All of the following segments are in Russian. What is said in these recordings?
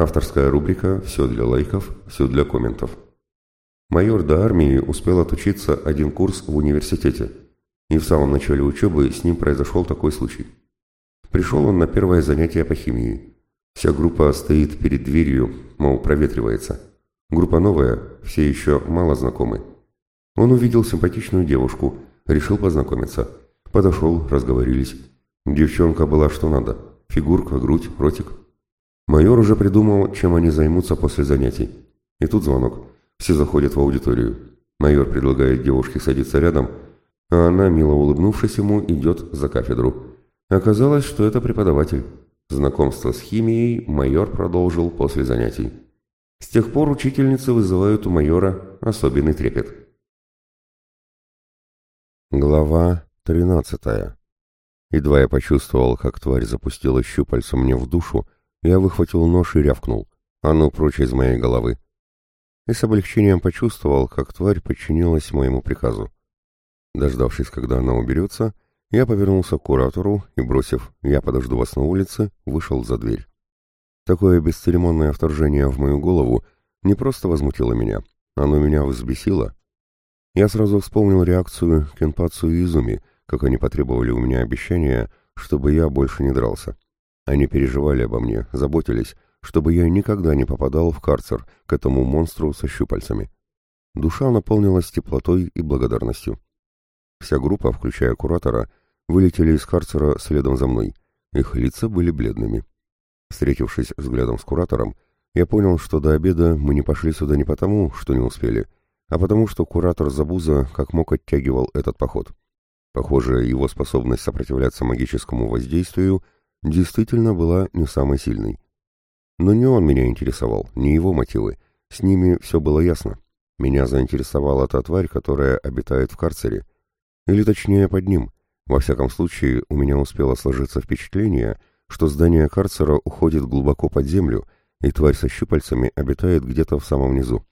Авторская рубрика «Все для лайков, все для комментов». Майор до армии успел отучиться один курс в университете, и в самом начале учебы с ним произошел такой случай. Пришел он на первое занятие по химии. Вся группа стоит перед дверью, мол, проветривается. Группа новая, все еще мало знакомы. Он увидел симпатичную девушку, решил познакомиться. Подошел, разговорились. Девчонка была что надо. Фигурка, грудь, ротик. Майор уже придумал, чем они займутся после занятий. И тут звонок. Все заходят в аудиторию. Майор предлагает девушке садиться рядом, а она, мило улыбнувшись ему, идет за кафедру. Оказалось, что это преподаватель. Знакомство с химией майор продолжил после занятий. С тех пор учительницы вызывают у майора особенный трепет. Глава тринадцатая. Едва я почувствовал, как тварь запустила щупальца мне в душу, я выхватил нож и рявкнул. «А ну, прочь из моей головы!» и с облегчением почувствовал, как тварь подчинилась моему приказу. Дождавшись, когда она уберется, я повернулся к куратору и, бросив «я подожду вас на улице», вышел за дверь. Такое бесцеремонное вторжение в мою голову не просто возмутило меня, оно меня взбесило. Я сразу вспомнил реакцию Кенпацу и Изуми, как они потребовали у меня обещания, чтобы я больше не дрался. Они переживали обо мне, заботились, чтобы я никогда не попадал в карцер к этому монстру со щупальцами. Душа наполнилась теплотой и благодарностью. Вся группа, включая куратора, вылетели из карцера следом за мной. Их лица были бледными. Встретившись взглядом с куратором, я понял, что до обеда мы не пошли сюда не потому, что не успели, а потому что куратор Забуза как мог оттягивал этот поход. Похоже, его способность сопротивляться магическому воздействию действительно была не самой сильной. Но не он меня интересовал, не его мотивы. С ними все было ясно. Меня заинтересовала та тварь, которая обитает в карцере. Или точнее под ним. Во всяком случае, у меня успело сложиться впечатление, что здание карцера уходит глубоко под землю, и тварь со щупальцами обитает где-то в самом низу.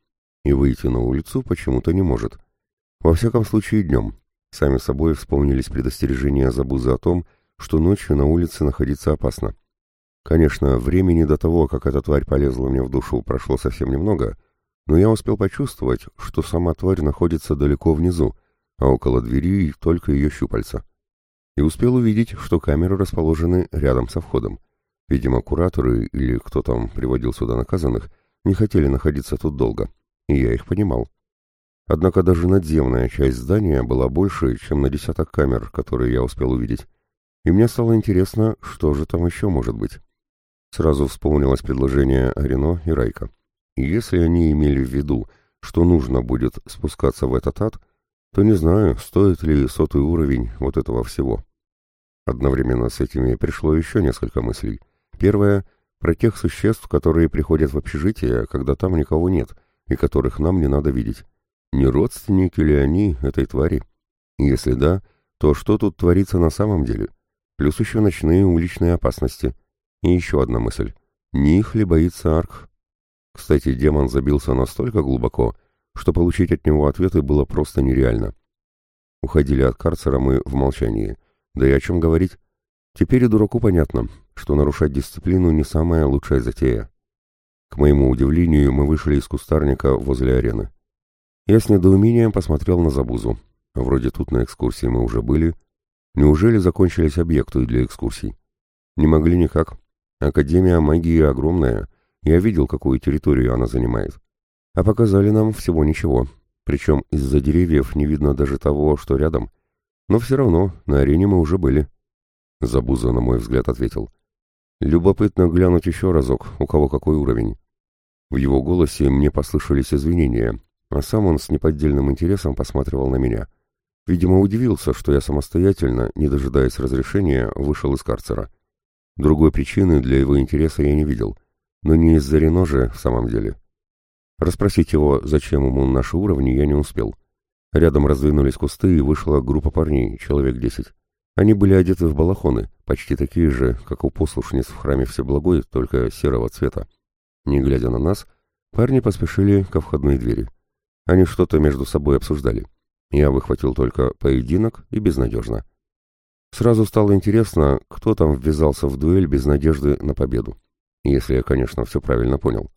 И выйти на улицу почему-то не может. Во всяком случае, днем. Сами собой вспомнились предостережения Забузы о том, что ночью на улице находиться опасно. Конечно, времени до того, как эта тварь полезла мне в душу, прошло совсем немного, но я успел почувствовать, что сама тварь находится далеко внизу, а около двери только ее щупальца. И успел увидеть, что камеры расположены рядом со входом. Видимо, кураторы или кто там приводил сюда наказанных не хотели находиться тут долго, и я их понимал. Однако даже надземная часть здания была больше, чем на десяток камер, которые я успел увидеть. И мне стало интересно, что же там еще может быть. Сразу вспомнилось предложение Рено и Райка. Если они имели в виду, что нужно будет спускаться в этот ад, то не знаю, стоит ли сотый уровень вот этого всего. Одновременно с этими пришло еще несколько мыслей. Первое — про тех существ, которые приходят в общежитие, когда там никого нет, и которых нам не надо видеть. Не родственники ли они этой твари? Если да, то что тут творится на самом деле? Плюс еще ночные уличные опасности — и еще одна мысль. Не их ли боится Арк? Кстати, демон забился настолько глубоко, что получить от него ответы было просто нереально. Уходили от карцера мы в молчании. Да и о чем говорить? Теперь и дураку понятно, что нарушать дисциплину не самая лучшая затея. К моему удивлению, мы вышли из кустарника возле арены. Я с недоумением посмотрел на Забузу. Вроде тут на экскурсии мы уже были. Неужели закончились объекты для экскурсий? Не могли никак. Академия магии огромная. Я видел, какую территорию она занимает. А показали нам всего ничего. Причем из-за деревьев не видно даже того, что рядом. Но все равно, на арене мы уже были. Забуза, на мой взгляд, ответил. Любопытно глянуть еще разок, у кого какой уровень. В его голосе мне послышались извинения, а сам он с неподдельным интересом посматривал на меня. Видимо, удивился, что я самостоятельно, не дожидаясь разрешения, вышел из карцера. Другой причины для его интереса я не видел, но не из-за Рено же в самом деле. Расспросить его, зачем ему наши уровни, я не успел. Рядом раздвинулись кусты, и вышла группа парней, человек десять. Они были одеты в балахоны, почти такие же, как у послушниц в храме Всеблагой, только серого цвета. Не глядя на нас, парни поспешили ко входной двери. Они что-то между собой обсуждали. Я выхватил только поединок и безнадежно. Сразу стало интересно, кто там ввязался в дуэль без надежды на победу. Если я, конечно, все правильно понял.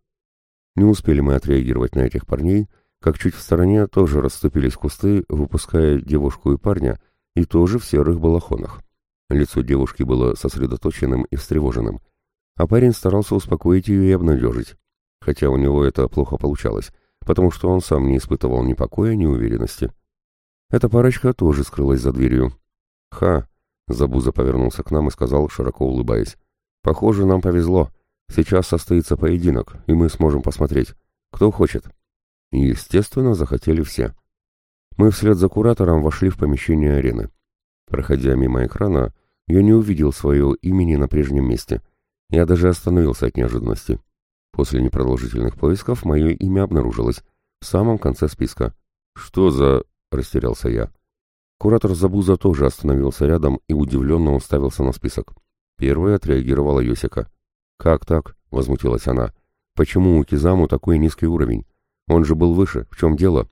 Не успели мы отреагировать на этих парней, как чуть в стороне тоже расступились кусты, выпуская девушку и парня, и тоже в серых балахонах. Лицо девушки было сосредоточенным и встревоженным, а парень старался успокоить ее и обнадежить, хотя у него это плохо получалось, потому что он сам не испытывал ни покоя, ни уверенности. Эта парочка тоже скрылась за дверью. «Ха!» — Забуза повернулся к нам и сказал, широко улыбаясь. «Похоже, нам повезло. Сейчас состоится поединок, и мы сможем посмотреть. Кто хочет?» Естественно, захотели все. Мы вслед за куратором вошли в помещение арены. Проходя мимо экрана, я не увидел своего имени на прежнем месте. Я даже остановился от неожиданности. После непродолжительных поисков мое имя обнаружилось в самом конце списка. «Что за...» — растерялся я. Куратор Забуза тоже остановился рядом и удивленно уставился на список. Первой отреагировала Йосика. «Как так?» — возмутилась она. «Почему у Кизаму такой низкий уровень? Он же был выше. В чем дело?»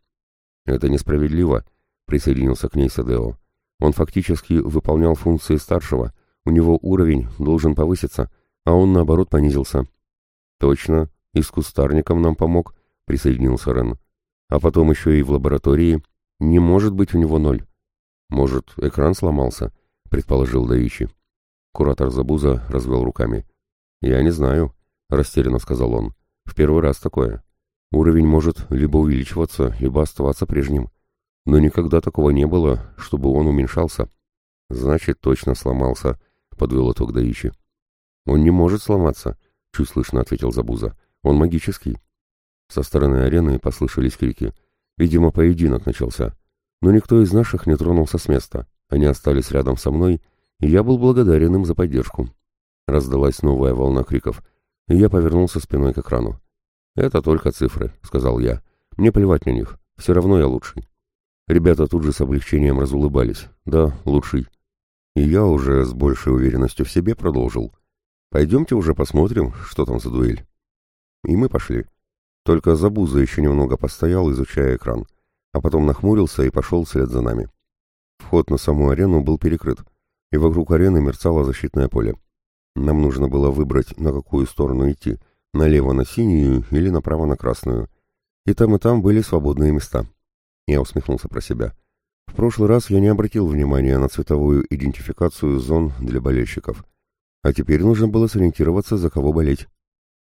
«Это несправедливо», — присоединился к ней Садео. «Он фактически выполнял функции старшего. У него уровень должен повыситься, а он, наоборот, понизился». «Точно. И с кустарником нам помог», — присоединился Рен. «А потом еще и в лаборатории. Не может быть у него ноль». «Может, экран сломался?» — предположил Даичи. Куратор Забуза развел руками. «Я не знаю», — растерянно сказал он. «В первый раз такое. Уровень может либо увеличиваться, либо оставаться прежним. Но никогда такого не было, чтобы он уменьшался». «Значит, точно сломался», — подвел итог Даичи. «Он не может сломаться», — чуть слышно ответил Забуза. «Он магический». Со стороны арены послышались крики. Видимо, поединок начался. Но никто из наших не тронулся с места. Они остались рядом со мной, и я был благодарен им за поддержку. Раздалась новая волна криков, и я повернулся спиной к экрану. «Это только цифры», — сказал я. «Мне плевать на них. Все равно я лучший». Ребята тут же с облегчением разулыбались. «Да, лучший». И я уже с большей уверенностью в себе продолжил. «Пойдемте уже посмотрим, что там за дуэль». И мы пошли. Только Забуза еще немного постоял, изучая экран, а потом нахмурился и пошел вслед за нами. Вход на саму арену был перекрыт, и вокруг арены мерцало защитное поле. Нам нужно было выбрать, на какую сторону идти, налево на синюю или направо на красную. И там, и там были свободные места. Я усмехнулся про себя. В прошлый раз я не обратил внимания на цветовую идентификацию зон для болельщиков. А теперь нужно было сориентироваться, за кого болеть.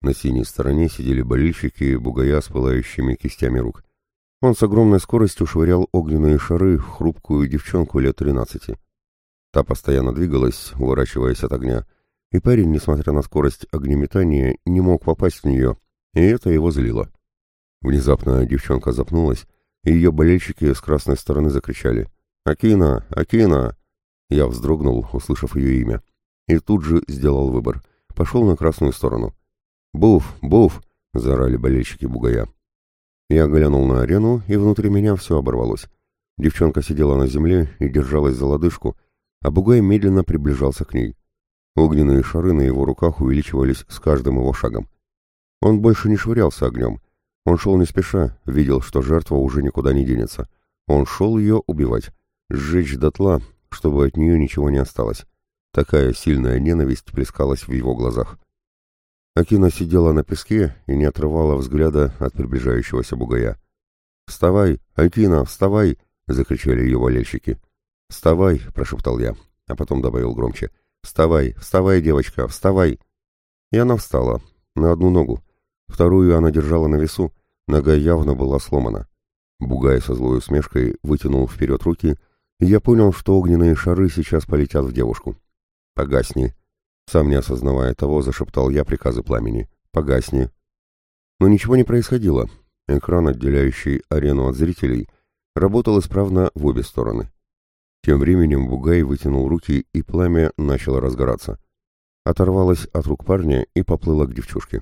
На синей стороне сидели болельщики, бугая с пылающими кистями рук. Он с огромной скоростью швырял огненные шары в хрупкую девчонку лет тринадцати. Та постоянно двигалась, уворачиваясь от огня, и парень, несмотря на скорость огнеметания, не мог попасть в нее, и это его злило. Внезапно девчонка запнулась, и ее болельщики с красной стороны закричали «Акина! Акина!» Я вздрогнул, услышав ее имя, и тут же сделал выбор. Пошел на красную сторону. «Буф! Буф!» — заорали болельщики бугая. Я глянул на арену, и внутри меня все оборвалось. Девчонка сидела на земле и держалась за лодыжку, а бугай медленно приближался к ней. Огненные шары на его руках увеличивались с каждым его шагом. Он больше не швырялся огнем. Он шел не спеша, видел, что жертва уже никуда не денется. Он шел ее убивать, сжечь дотла, чтобы от нее ничего не осталось. Такая сильная ненависть плескалась в его глазах. Акина сидела на песке и не отрывала взгляда от приближающегося бугая. «Вставай, Акина, вставай!» — закричали ее болельщики. «Вставай!» — прошептал я, а потом добавил громче. «Вставай, вставай, девочка, вставай!» И она встала, на одну ногу. Вторую она держала на весу, нога явно была сломана. Бугай со злой усмешкой вытянул вперед руки, и я понял, что огненные шары сейчас полетят в девушку. «Погасни!» Сам не осознавая того, зашептал я приказы пламени. «Погасни!» Но ничего не происходило. Экран, отделяющий арену от зрителей, работал исправно в обе стороны. Тем временем Бугай вытянул руки, и пламя начало разгораться. Оторвалось от рук парня и поплыло к девчушке.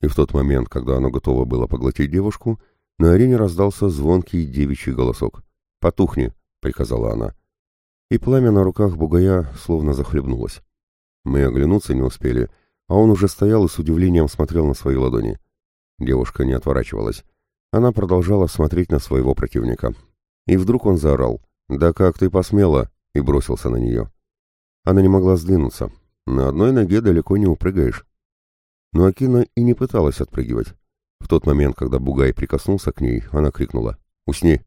И в тот момент, когда оно готово было поглотить девушку, на арене раздался звонкий девичий голосок. «Потухни!» — приказала она. И пламя на руках Бугая словно захлебнулось. Мы оглянуться не успели, а он уже стоял и с удивлением смотрел на свои ладони. Девушка не отворачивалась. Она продолжала смотреть на своего противника. И вдруг он заорал. «Да как ты посмела!» и бросился на нее. Она не могла сдвинуться. На одной ноге далеко не упрыгаешь. Но Акина и не пыталась отпрыгивать. В тот момент, когда Бугай прикоснулся к ней, она крикнула «Усни!».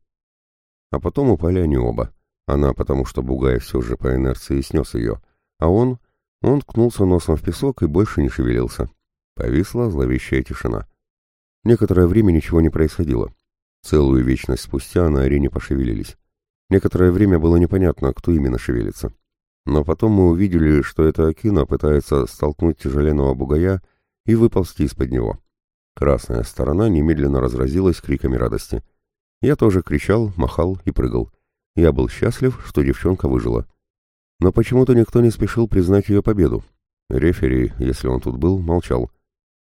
А потом упали они оба. Она, потому что Бугай все же по инерции снес ее, а он... Он ткнулся носом в песок и больше не шевелился. Повисла зловещая тишина. Некоторое время ничего не происходило. Целую вечность спустя на арене пошевелились. Некоторое время было непонятно, кто именно шевелится. Но потом мы увидели, что это Акина пытается столкнуть тяжеленного бугая и выползти из-под него. Красная сторона немедленно разразилась криками радости. Я тоже кричал, махал и прыгал. Я был счастлив, что девчонка выжила. Но почему-то никто не спешил признать ее победу. Рефери, если он тут был, молчал.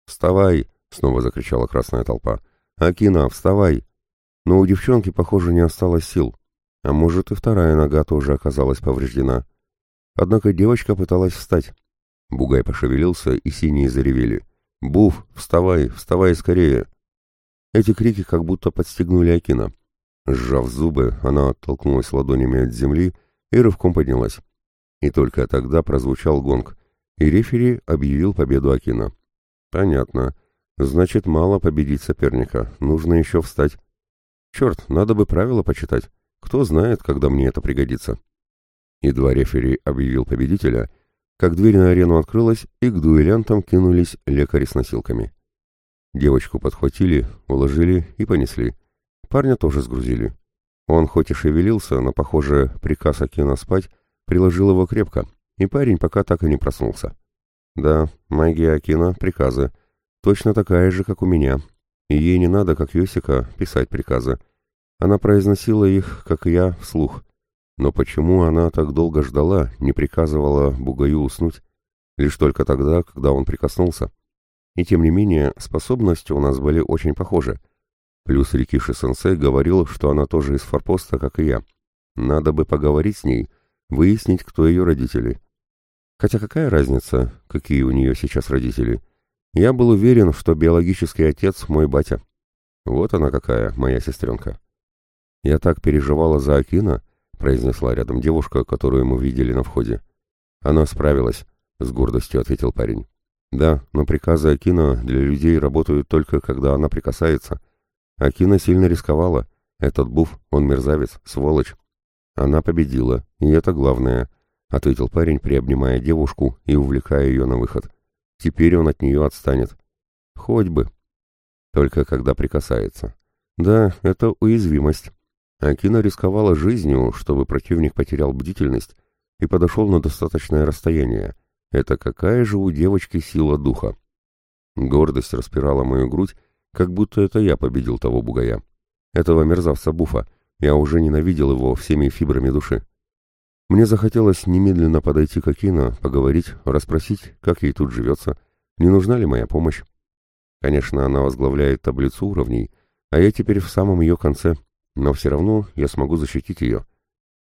«Вставай!» — снова закричала красная толпа. «Акина, вставай!» Но у девчонки, похоже, не осталось сил. А может, и вторая нога тоже оказалась повреждена. Однако девочка пыталась встать. Бугай пошевелился, и синие заревели. «Буф, вставай, вставай скорее!» Эти крики как будто подстегнули Акина. Сжав зубы, она оттолкнулась ладонями от земли и рывком поднялась. И только тогда прозвучал гонг, и рефери объявил победу Акина. «Понятно. Значит, мало победить соперника, нужно еще встать. Черт, надо бы правила почитать. Кто знает, когда мне это пригодится». Едва рефери объявил победителя, как дверь на арену открылась, и к дуэлянтам кинулись лекари с носилками. Девочку подхватили, уложили и понесли. Парня тоже сгрузили. Он хоть и шевелился, но, похоже, приказ Акина спать приложил его крепко, и парень пока так и не проснулся. Да, магия Акина — приказы. Точно такая же, как у меня. И ей не надо, как Йосика, писать приказы. Она произносила их, как и я, вслух. Но почему она так долго ждала, не приказывала Бугаю уснуть? Лишь только тогда, когда он прикоснулся. И тем не менее, способности у нас были очень похожи — Плюс Рикиши-сенсей говорил, что она тоже из форпоста, как и я. Надо бы поговорить с ней, выяснить, кто ее родители. Хотя какая разница, какие у нее сейчас родители? Я был уверен, что биологический отец мой батя. Вот она какая, моя сестренка. Я так переживала за Акина, произнесла рядом девушка, которую мы видели на входе. Она справилась, с гордостью ответил парень. Да, но приказы Акина для людей работают только, когда она прикасается — Акина сильно рисковала. Этот буф, он мерзавец, сволочь. Она победила, и это главное, — ответил парень, приобнимая девушку и увлекая ее на выход. Теперь он от нее отстанет. Хоть бы. Только когда прикасается. Да, это уязвимость. Акина рисковала жизнью, чтобы противник потерял бдительность и подошел на достаточное расстояние. Это какая же у девочки сила духа? Гордость распирала мою грудь, как будто это я победил того бугая. Этого мерзавца Буфа. Я уже ненавидел его всеми фибрами души. Мне захотелось немедленно подойти к Акино, поговорить, расспросить, как ей тут живется, не нужна ли моя помощь. Конечно, она возглавляет таблицу уровней, а я теперь в самом ее конце, но все равно я смогу защитить ее.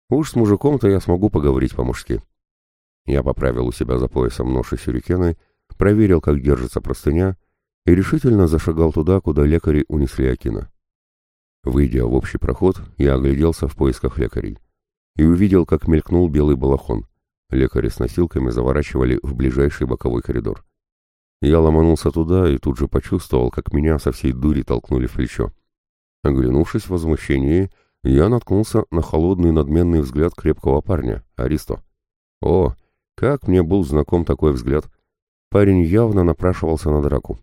Уж с мужиком-то я смогу поговорить по-мужски. Я поправил у себя за поясом нож и сюрикены, проверил, как держится простыня, и решительно зашагал туда, куда лекари унесли Акина. Выйдя в общий проход, я огляделся в поисках лекарей и увидел, как мелькнул белый балахон. Лекари с носилками заворачивали в ближайший боковой коридор. Я ломанулся туда и тут же почувствовал, как меня со всей дури толкнули в плечо. Оглянувшись в возмущении, я наткнулся на холодный надменный взгляд крепкого парня, Аристо. О, как мне был знаком такой взгляд! Парень явно напрашивался на драку.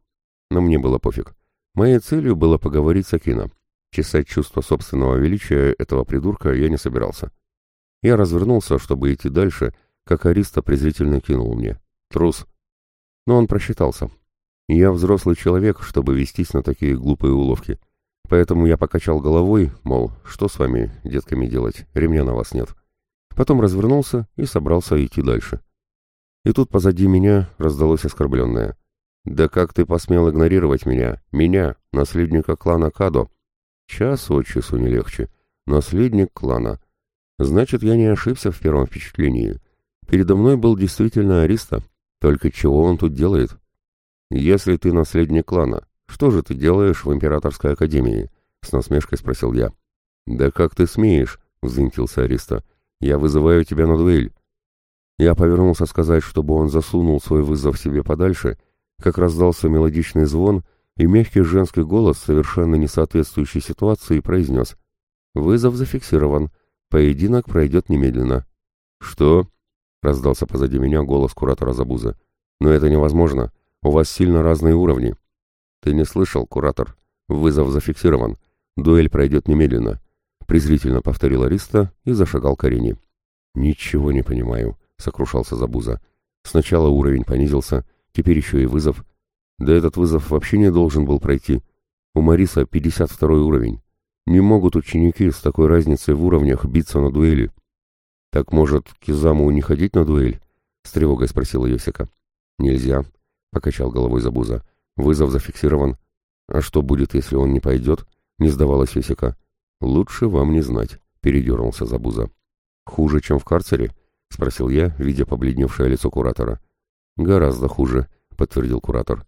Но мне было пофиг. Моей целью было поговорить с Акино. Чесать чувство собственного величия этого придурка я не собирался. Я развернулся, чтобы идти дальше, как Ариста презрительно кинул мне. Трус. Но он просчитался. Я взрослый человек, чтобы вестись на такие глупые уловки. Поэтому я покачал головой, мол, что с вами, детками, делать, ремня на вас нет. Потом развернулся и собрался идти дальше. И тут позади меня раздалось оскорбленное. «Да как ты посмел игнорировать меня? Меня, наследника клана Кадо?» «Час от часу не легче. Наследник клана. Значит, я не ошибся в первом впечатлении. Передо мной был действительно Ариста. Только чего он тут делает?» «Если ты наследник клана, что же ты делаешь в Императорской Академии?» — с насмешкой спросил я. «Да как ты смеешь?» — взвинтился Ариста. «Я вызываю тебя на дуэль». Я повернулся сказать, чтобы он засунул свой вызов себе подальше — как раздался мелодичный звон, и мягкий женский голос, совершенно не соответствующий ситуации, произнес «Вызов зафиксирован. Поединок пройдет немедленно». «Что?» — раздался позади меня голос куратора Забуза. «Но это невозможно. У вас сильно разные уровни». «Ты не слышал, куратор. Вызов зафиксирован. Дуэль пройдет немедленно», — презрительно повторил Ариста и зашагал к арене. «Ничего не понимаю», — сокрушался Забуза. «Сначала уровень понизился, теперь еще и вызов. Да этот вызов вообще не должен был пройти. У Мариса 52 уровень. Не могут ученики с такой разницей в уровнях биться на дуэли». «Так, может, Кизаму не ходить на дуэль?» — с тревогой спросила Йосика. «Нельзя», — покачал головой Забуза. «Вызов зафиксирован. А что будет, если он не пойдет?» — не сдавалась Йосика. «Лучше вам не знать», — передернулся Забуза. «Хуже, чем в карцере?» — спросил я, видя побледневшее лицо куратора. «Гораздо хуже», — подтвердил куратор.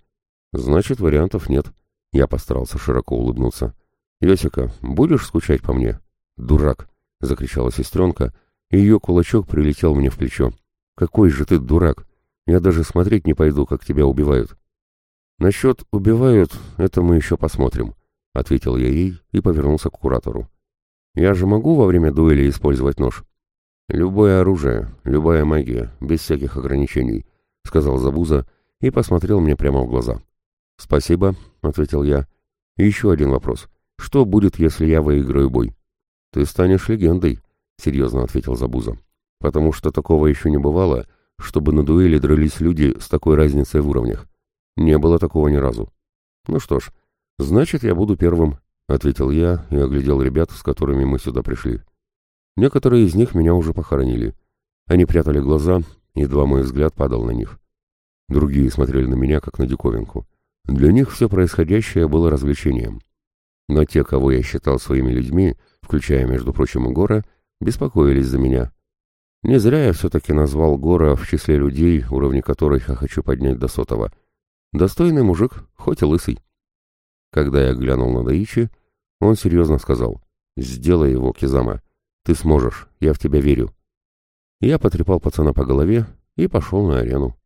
«Значит, вариантов нет». Я постарался широко улыбнуться. «Йосика, будешь скучать по мне?» «Дурак!» — закричала сестренка, и ее кулачок прилетел мне в плечо. «Какой же ты дурак! Я даже смотреть не пойду, как тебя убивают». «Насчет «убивают» — это мы еще посмотрим», — ответил я ей и повернулся к куратору. «Я же могу во время дуэли использовать нож?» «Любое оружие, любая магия, без всяких ограничений», — сказал Забуза и посмотрел мне прямо в глаза. «Спасибо», — ответил я. «И еще один вопрос. Что будет, если я выиграю бой?» «Ты станешь легендой», — серьезно ответил Забуза. «Потому что такого еще не бывало, чтобы на дуэли дрались люди с такой разницей в уровнях. Не было такого ни разу». «Ну что ж, значит, я буду первым», — ответил я и оглядел ребят, с которыми мы сюда пришли. Некоторые из них меня уже похоронили. Они прятали глаза, едва мой взгляд падал на них. Другие смотрели на меня, как на диковинку. Для них все происходящее было развлечением. Но те, кого я считал своими людьми, включая, между прочим, Гора, беспокоились за меня. Не зря я все-таки назвал Гора в числе людей, уровни которых я хочу поднять до сотого. Достойный мужик, хоть и лысый. Когда я глянул на Даичи, он серьезно сказал «Сделай его, Кизама». Ты сможешь, я в тебя верю. Я потрепал пацана по голове и пошел на арену.